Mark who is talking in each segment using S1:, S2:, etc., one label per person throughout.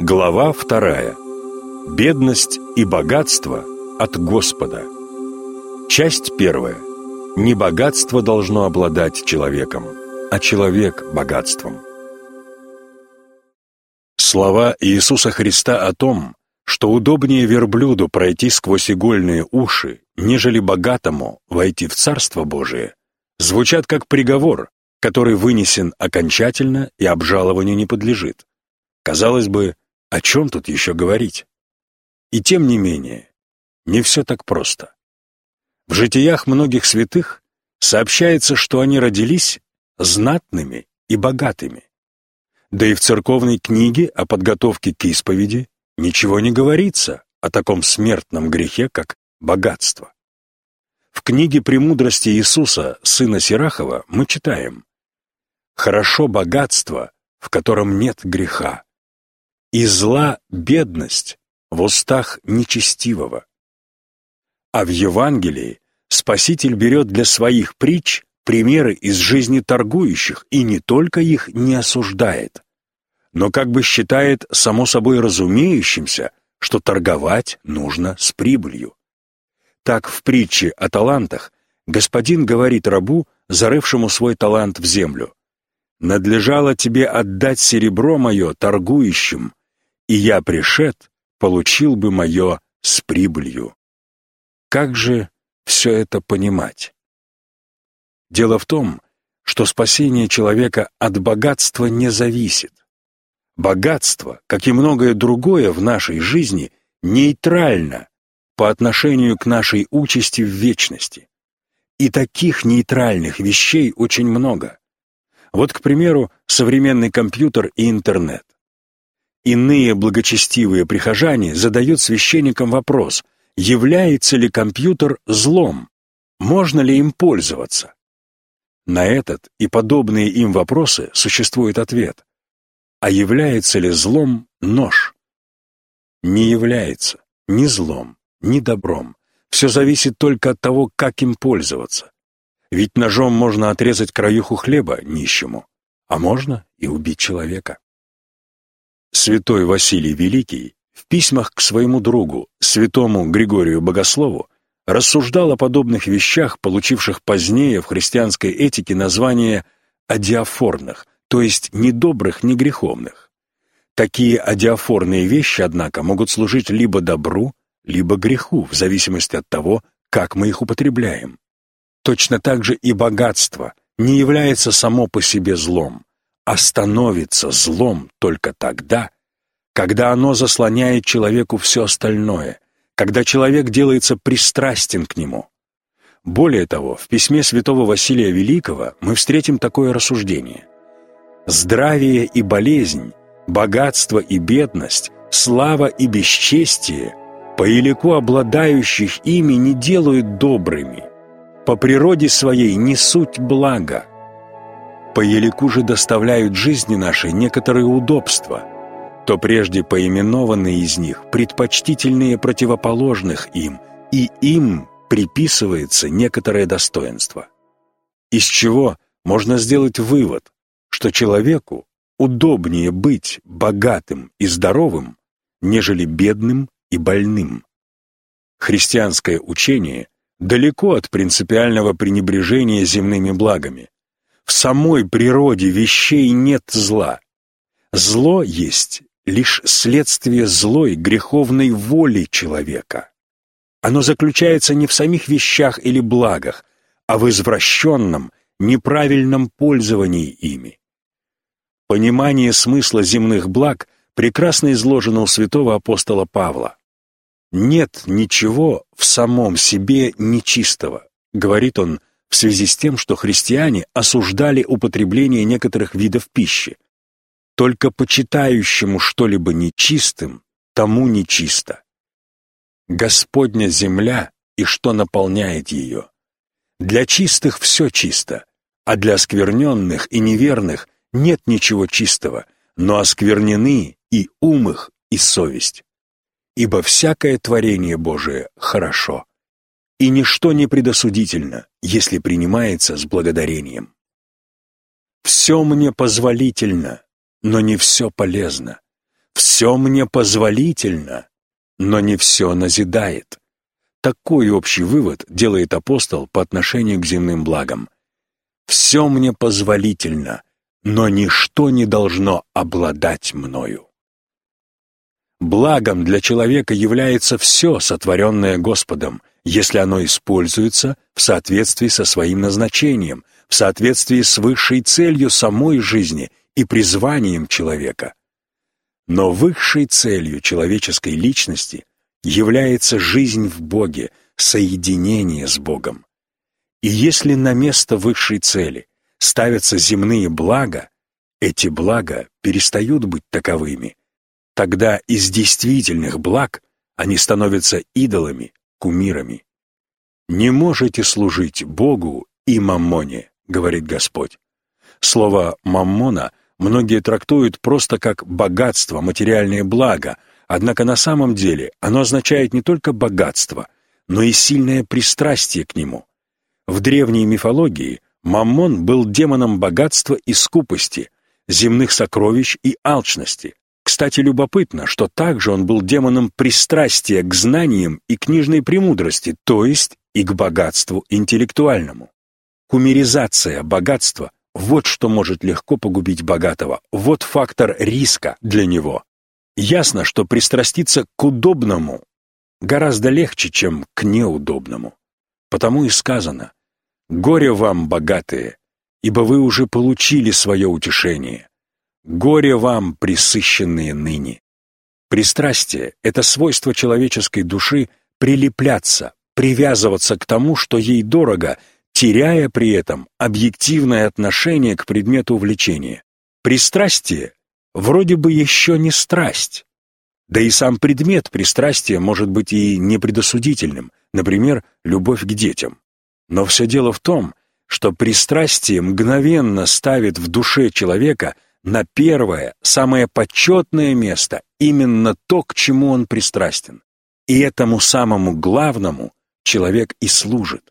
S1: Глава вторая. Бедность и богатство от Господа. Часть первая. Не богатство должно обладать человеком, а человек богатством. Слова Иисуса Христа о том, что удобнее верблюду пройти сквозь игольные уши, нежели богатому войти в Царство Божие, звучат как приговор, который вынесен окончательно и обжалованию не подлежит. Казалось бы, о чем тут еще говорить? И тем не менее, не все так просто. В житиях многих святых сообщается, что они родились знатными и богатыми. Да и в церковной книге о подготовке к исповеди ничего не говорится о таком смертном грехе, как богатство. В книге «Премудрости Иисуса, сына Сирахова» мы читаем Хорошо богатство, в котором нет греха, и зла бедность в устах нечестивого. А в Евангелии Спаситель берет для своих притч примеры из жизни торгующих и не только их не осуждает, но как бы считает само собой разумеющимся, что торговать нужно с прибылью. Так в притче о талантах господин говорит рабу, зарывшему свой талант в землю, надлежало тебе отдать серебро мое торгующим, и я, пришед, получил бы мое с прибылью. Как же все это понимать? Дело в том, что спасение человека от богатства не зависит. Богатство, как и многое другое в нашей жизни, нейтрально по отношению к нашей участи в вечности. И таких нейтральных вещей очень много. Вот, к примеру, современный компьютер и интернет. Иные благочестивые прихожане задают священникам вопрос, является ли компьютер злом, можно ли им пользоваться. На этот и подобные им вопросы существует ответ. А является ли злом нож? Не является ни злом, ни добром. Все зависит только от того, как им пользоваться. Ведь ножом можно отрезать краюху хлеба нищему, а можно и убить человека. Святой Василий Великий в письмах к своему другу, святому Григорию Богослову, рассуждал о подобных вещах, получивших позднее в христианской этике название «адиафорных», то есть ни добрых, ни греховных. Такие адиафорные вещи, однако, могут служить либо добру, либо греху, в зависимости от того, как мы их употребляем. Точно так же и богатство не является само по себе злом, а становится злом только тогда, когда оно заслоняет человеку все остальное, когда человек делается пристрастен к нему. Более того, в письме святого Василия Великого мы встретим такое рассуждение. «Здравие и болезнь, богатство и бедность, слава и бесчестие, по елику обладающих ими не делают добрыми, по природе своей не суть блага. По елику же доставляют жизни нашей некоторые удобства, то прежде поименованные из них предпочтительные противоположных им, и им приписывается некоторое достоинство. Из чего можно сделать вывод, что человеку удобнее быть богатым и здоровым, нежели бедным и больным. Христианское учение далеко от принципиального пренебрежения земными благами. В самой природе вещей нет зла. Зло есть лишь следствие злой греховной воли человека. Оно заключается не в самих вещах или благах, а в извращенном, неправильном пользовании ими. Понимание смысла земных благ прекрасно изложено у святого апостола Павла. «Нет ничего в самом себе нечистого», — говорит он в связи с тем, что христиане осуждали употребление некоторых видов пищи. Только почитающему что-либо нечистым, тому нечисто. Господня земля и что наполняет ее. Для чистых все чисто, а для оскверненных и неверных нет ничего чистого, но осквернены и ум их, и совесть ибо всякое творение Божие хорошо, и ничто не предосудительно, если принимается с благодарением. Все мне позволительно, но не все полезно. «Все мне позволительно, но не все назидает». Такой общий вывод делает апостол по отношению к земным благам. «Все мне позволительно, но ничто не должно обладать мною». Благом для человека является все, сотворенное Господом, если оно используется в соответствии со своим назначением, в соответствии с высшей целью самой жизни и призванием человека. Но высшей целью человеческой личности является жизнь в Боге, соединение с Богом. И если на место высшей цели ставятся земные блага, эти блага перестают быть таковыми. Тогда из действительных благ они становятся идолами, кумирами. «Не можете служить Богу и маммоне», — говорит Господь. Слово «маммона» многие трактуют просто как богатство, материальное благо, Однако на самом деле оно означает не только богатство, но и сильное пристрастие к нему. В древней мифологии Маммон был демоном богатства и скупости, земных сокровищ и алчности. Кстати, любопытно, что также он был демоном пристрастия к знаниям и книжной премудрости, то есть и к богатству интеллектуальному. Кумеризация богатства – вот что может легко погубить богатого, вот фактор риска для него. Ясно, что пристраститься к удобному гораздо легче, чем к неудобному. Потому и сказано «Горе вам, богатые, ибо вы уже получили свое утешение. Горе вам, присыщенные ныне». Пристрастие — это свойство человеческой души прилепляться, привязываться к тому, что ей дорого, теряя при этом объективное отношение к предмету увлечения. Пристрастие вроде бы еще не страсть. Да и сам предмет пристрастия может быть и непредосудительным, например, любовь к детям. Но все дело в том, что пристрастие мгновенно ставит в душе человека на первое, самое почетное место именно то, к чему он пристрастен. И этому самому главному человек и служит.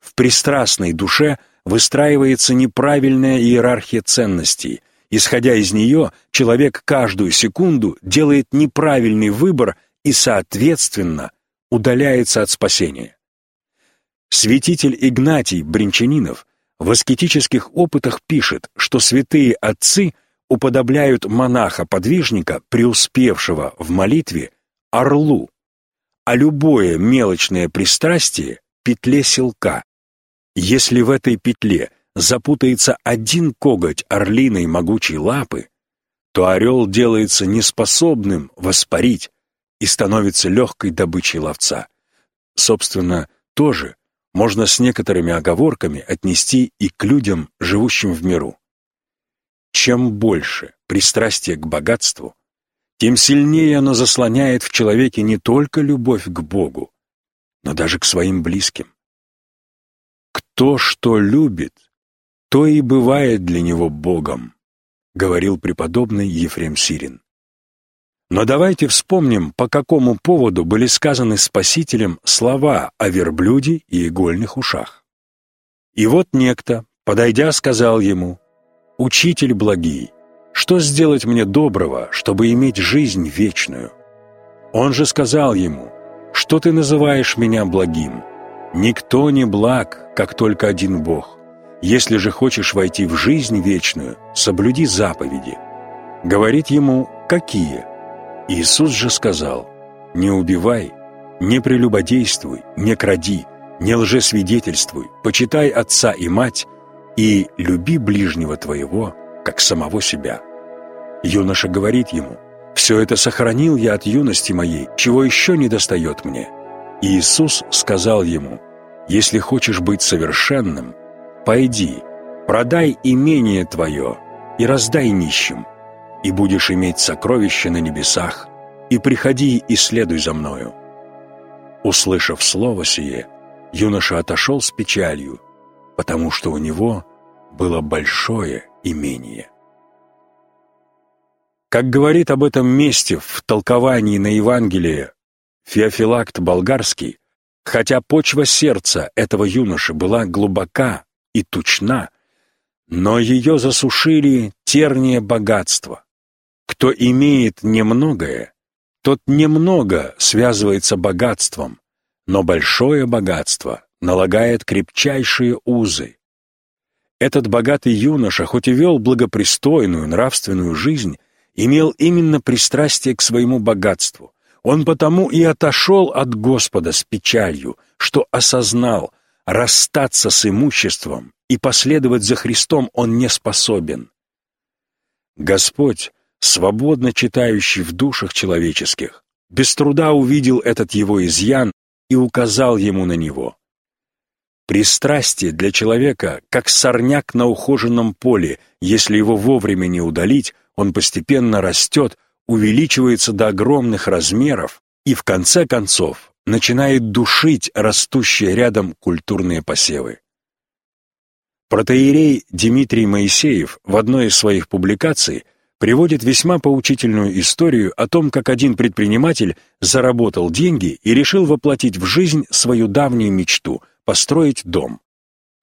S1: В пристрастной душе выстраивается неправильная иерархия ценностей – Исходя из нее, человек каждую секунду делает неправильный выбор и, соответственно, удаляется от спасения. Святитель Игнатий Бринчанинов в аскетических опытах пишет, что святые отцы уподобляют монаха-подвижника, преуспевшего в молитве, орлу, а любое мелочное пристрастие — петле селка. Если в этой петле — запутается один коготь орлиной могучей лапы, то орел делается неспособным воспарить и становится легкой добычей ловца. Собственно, тоже можно с некоторыми оговорками отнести и к людям, живущим в миру. Чем больше пристрастие к богатству, тем сильнее оно заслоняет в человеке не только любовь к Богу, но даже к своим близким. Кто что любит, то и бывает для него Богом, говорил преподобный Ефрем Сирин. Но давайте вспомним, по какому поводу были сказаны Спасителем слова о верблюде и игольных ушах. И вот некто, подойдя, сказал ему, «Учитель благий, что сделать мне доброго, чтобы иметь жизнь вечную?» Он же сказал ему, «Что ты называешь меня благим? Никто не благ, как только один Бог. Если же хочешь войти в жизнь вечную, соблюди заповеди. Говорит ему, какие? Иисус же сказал, не убивай, не прелюбодействуй, не кради, не лжесвидетельствуй, почитай отца и мать и люби ближнего твоего, как самого себя. Юноша говорит ему, «Все это сохранил я от юности моей, чего еще не достает мне». Иисус сказал ему, «Если хочешь быть совершенным, «Пойди, продай имение твое и раздай нищим, и будешь иметь сокровища на небесах, и приходи и следуй за мною». Услышав слово сие, юноша отошел с печалью, потому что у него было большое имение. Как говорит об этом месте в толковании на Евангелие Феофилакт Болгарский, хотя почва сердца этого юноши была глубока и тучна, но ее засушили терние богатства. Кто имеет немногое, тот немного связывается богатством, но большое богатство налагает крепчайшие узы. Этот богатый юноша, хоть и вел благопристойную нравственную жизнь, имел именно пристрастие к своему богатству. Он потому и отошел от Господа с печалью, что осознал, расстаться с имуществом и последовать за Христом он не способен. Господь, свободно читающий в душах человеческих, без труда увидел этот его изъян и указал ему на него. Пристрастие для человека, как сорняк на ухоженном поле, если его вовремя не удалить, он постепенно растет, увеличивается до огромных размеров и, в конце концов, начинает душить растущие рядом культурные посевы. Протеерей Дмитрий Моисеев в одной из своих публикаций приводит весьма поучительную историю о том, как один предприниматель заработал деньги и решил воплотить в жизнь свою давнюю мечту – построить дом.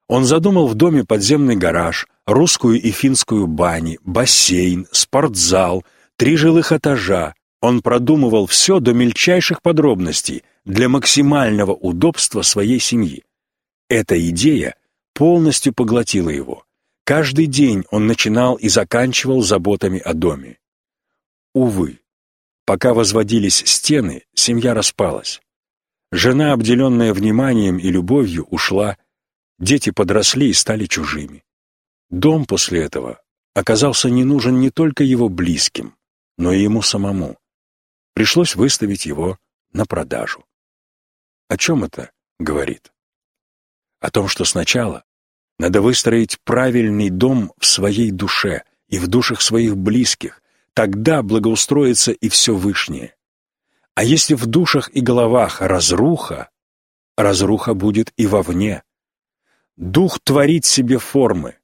S1: Он задумал в доме подземный гараж, русскую и финскую бани, бассейн, спортзал, три жилых этажа. Он продумывал все до мельчайших подробностей для максимального удобства своей семьи. Эта идея полностью поглотила его. Каждый день он начинал и заканчивал заботами о доме. Увы, пока возводились стены, семья распалась. Жена, обделенная вниманием и любовью, ушла, дети подросли и стали чужими. Дом после этого оказался не нужен не только его близким, но и ему самому. Пришлось выставить его на продажу. О чем это говорит? О том, что сначала надо выстроить правильный дом в своей душе и в душах своих близких, тогда благоустроится и все вышнее. А если в душах и головах разруха, разруха будет и вовне. Дух творит себе формы.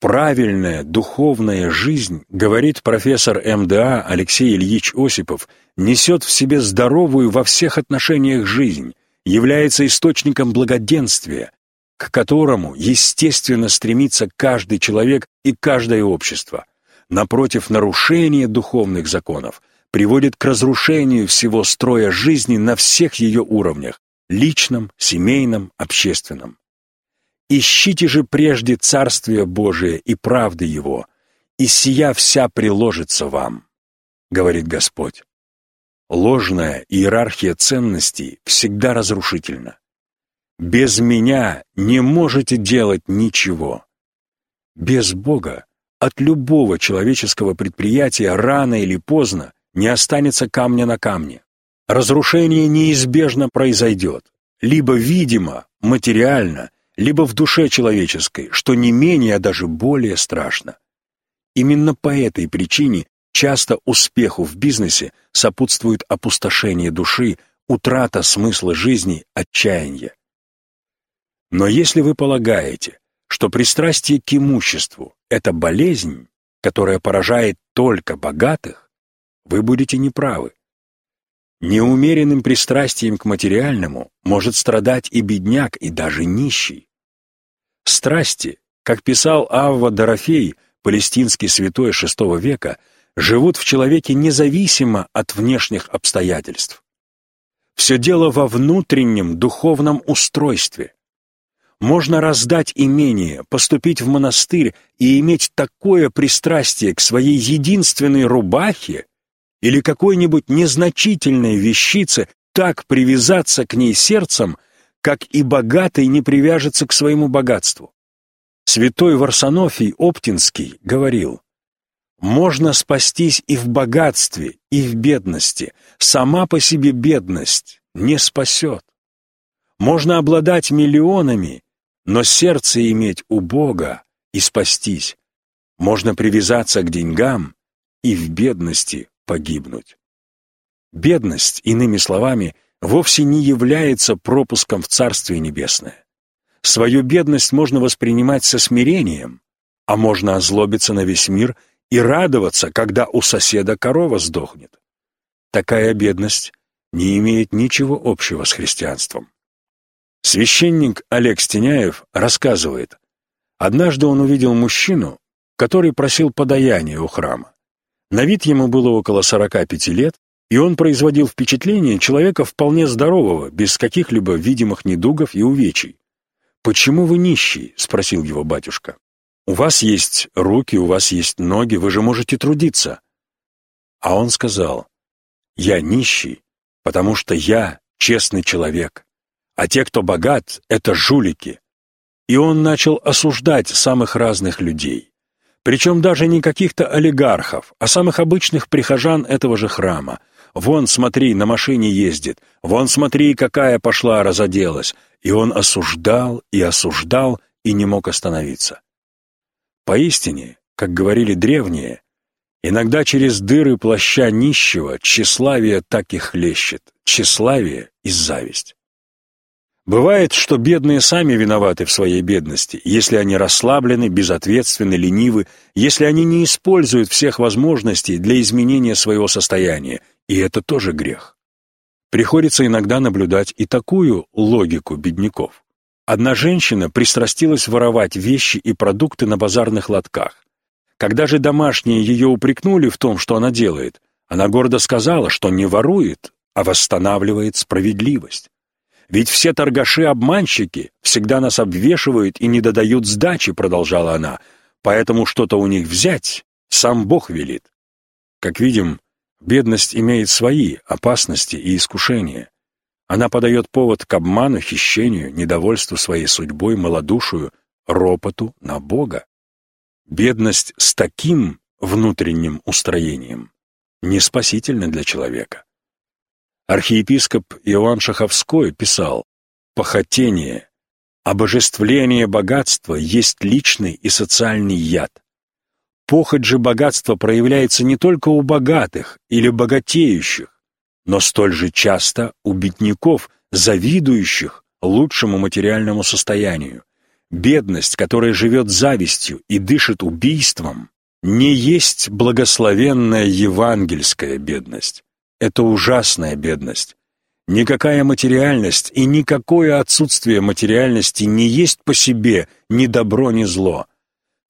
S1: Правильная духовная жизнь, говорит профессор МДА Алексей Ильич Осипов, несет в себе здоровую во всех отношениях жизнь, является источником благоденствия, к которому естественно стремится каждый человек и каждое общество. Напротив, нарушение духовных законов приводит к разрушению всего строя жизни на всех ее уровнях – личном, семейном, общественном. «Ищите же прежде Царствие Божие и правды Его, и сия вся приложится вам», — говорит Господь. Ложная иерархия ценностей всегда разрушительна. Без меня не можете делать ничего. Без Бога от любого человеческого предприятия рано или поздно не останется камня на камне. Разрушение неизбежно произойдет, либо видимо, материально, либо в душе человеческой, что не менее, а даже более страшно. Именно по этой причине часто успеху в бизнесе сопутствует опустошение души, утрата смысла жизни, отчаяние. Но если вы полагаете, что пристрастие к имуществу – это болезнь, которая поражает только богатых, вы будете неправы. Неумеренным пристрастием к материальному может страдать и бедняк, и даже нищий. Страсти, как писал Авва Дорофей, палестинский святой VI века, живут в человеке независимо от внешних обстоятельств. Все дело во внутреннем духовном устройстве. Можно раздать имение, поступить в монастырь и иметь такое пристрастие к своей единственной рубахе или какой-нибудь незначительной вещице, так привязаться к ней сердцем, как и богатый не привяжется к своему богатству. Святой Варсонофий Оптинский говорил, «Можно спастись и в богатстве, и в бедности. Сама по себе бедность не спасет. Можно обладать миллионами но сердце иметь у Бога и спастись. Можно привязаться к деньгам и в бедности погибнуть. Бедность, иными словами, вовсе не является пропуском в Царствие Небесное. Свою бедность можно воспринимать со смирением, а можно озлобиться на весь мир и радоваться, когда у соседа корова сдохнет. Такая бедность не имеет ничего общего с христианством. Священник Олег Стеняев рассказывает, однажды он увидел мужчину, который просил подаяния у храма. На вид ему было около 45 лет, и он производил впечатление человека вполне здорового, без каких-либо видимых недугов и увечий. «Почему вы нищий?» — спросил его батюшка. «У вас есть руки, у вас есть ноги, вы же можете трудиться». А он сказал, «Я нищий, потому что я честный человек, а те, кто богат, — это жулики». И он начал осуждать самых разных людей. Причем даже не каких-то олигархов, а самых обычных прихожан этого же храма. Вон, смотри, на машине ездит, вон, смотри, какая пошла, разоделась. И он осуждал и осуждал и не мог остановиться. Поистине, как говорили древние, иногда через дыры плаща нищего тщеславие так и хлещет, тщеславие и зависть. Бывает, что бедные сами виноваты в своей бедности, если они расслаблены, безответственны, ленивы, если они не используют всех возможностей для изменения своего состояния, и это тоже грех. Приходится иногда наблюдать и такую логику бедняков. Одна женщина пристрастилась воровать вещи и продукты на базарных лотках. Когда же домашние ее упрекнули в том, что она делает, она гордо сказала, что не ворует, а восстанавливает справедливость. Ведь все торгаши-обманщики всегда нас обвешивают и не додают сдачи, продолжала она, поэтому что-то у них взять сам Бог велит. Как видим, бедность имеет свои опасности и искушения. Она подает повод к обману, хищению, недовольству своей судьбой, малодушию, ропоту на Бога. Бедность с таким внутренним устроением не спасительна для человека. Архиепископ Иоанн Шаховской писал «Похотение, обожествление богатства есть личный и социальный яд. Похоть же богатства проявляется не только у богатых или богатеющих, но столь же часто у бедняков, завидующих лучшему материальному состоянию. Бедность, которая живет завистью и дышит убийством, не есть благословенная евангельская бедность. Это ужасная бедность. Никакая материальность и никакое отсутствие материальности не есть по себе ни добро, ни зло.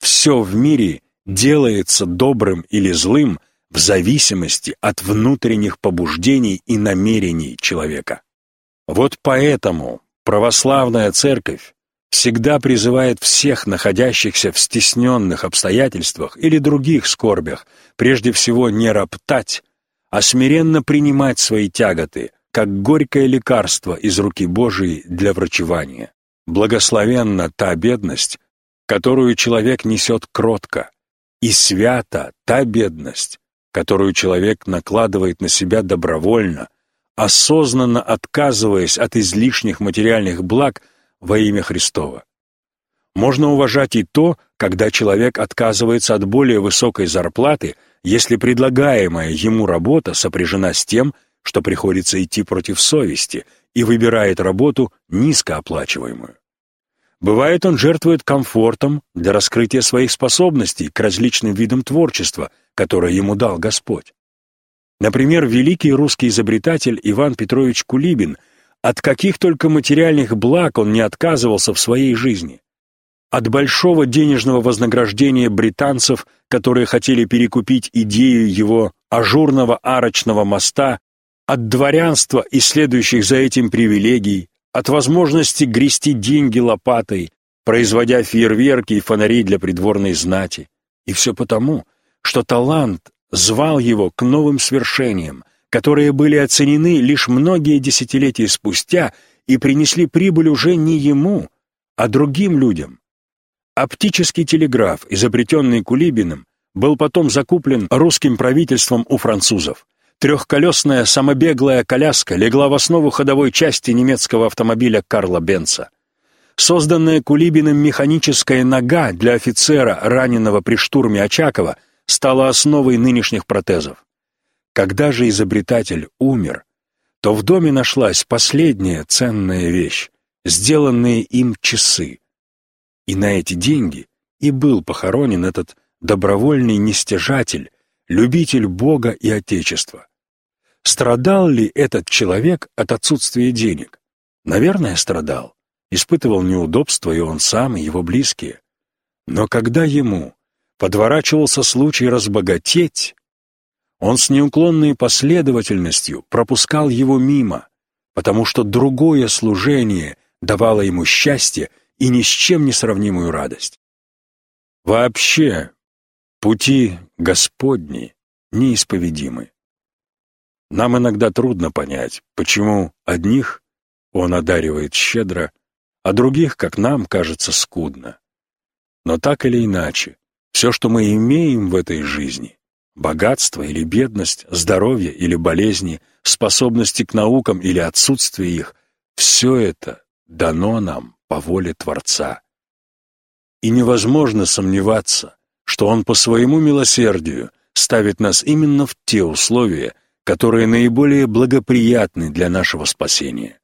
S1: Все в мире делается добрым или злым в зависимости от внутренних побуждений и намерений человека. Вот поэтому православная церковь всегда призывает всех находящихся в стесненных обстоятельствах или других скорбях прежде всего не роптать, а смиренно принимать свои тяготы, как горькое лекарство из руки Божией для врачевания. Благословенна та бедность, которую человек несет кротко, и свята та бедность, которую человек накладывает на себя добровольно, осознанно отказываясь от излишних материальных благ во имя Христова. Можно уважать и то, когда человек отказывается от более высокой зарплаты – если предлагаемая ему работа сопряжена с тем, что приходится идти против совести и выбирает работу низкооплачиваемую. Бывает, он жертвует комфортом для раскрытия своих способностей к различным видам творчества, которое ему дал Господь. Например, великий русский изобретатель Иван Петрович Кулибин от каких только материальных благ он не отказывался в своей жизни от большого денежного вознаграждения британцев, которые хотели перекупить идею его ажурного арочного моста, от дворянства и следующих за этим привилегий, от возможности грести деньги лопатой, производя фейерверки и фонари для придворной знати. И все потому, что талант звал его к новым свершениям, которые были оценены лишь многие десятилетия спустя и принесли прибыль уже не ему, а другим людям, Оптический телеграф, изобретенный Кулибиным, был потом закуплен русским правительством у французов. Трехколесная самобеглая коляска легла в основу ходовой части немецкого автомобиля Карла Бенца. Созданная Кулибиным механическая нога для офицера, раненого при штурме Очакова, стала основой нынешних протезов. Когда же изобретатель умер, то в доме нашлась последняя ценная вещь — сделанные им часы — и на эти деньги и был похоронен этот добровольный нестяжатель, любитель Бога и Отечества. Страдал ли этот человек от отсутствия денег? Наверное, страдал. Испытывал неудобства и он сам, и его близкие. Но когда ему подворачивался случай разбогатеть, Он с неуклонной последовательностью пропускал его мимо, потому что другое служение давало ему счастье и ни с чем не сравнимую радость. Вообще, пути Господни неисповедимы. Нам иногда трудно понять, почему одних Он одаривает щедро, а других, как нам, кажется скудно. Но так или иначе, все, что мы имеем в этой жизни, богатство или бедность, здоровье или болезни, способности к наукам или отсутствие их, все это дано нам по воле Творца. И невозможно сомневаться, что Он по своему милосердию ставит нас именно в те условия, которые наиболее благоприятны для нашего спасения.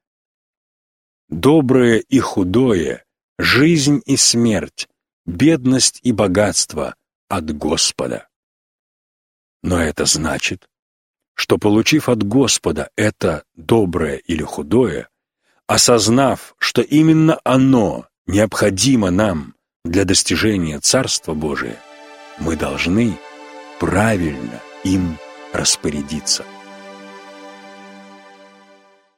S1: Доброе и худое, жизнь и смерть, бедность и богатство от Господа. Но это значит, что, получив от Господа это доброе или худое, осознав, что именно оно необходимо нам для достижения Царства Божия, мы должны правильно им распорядиться.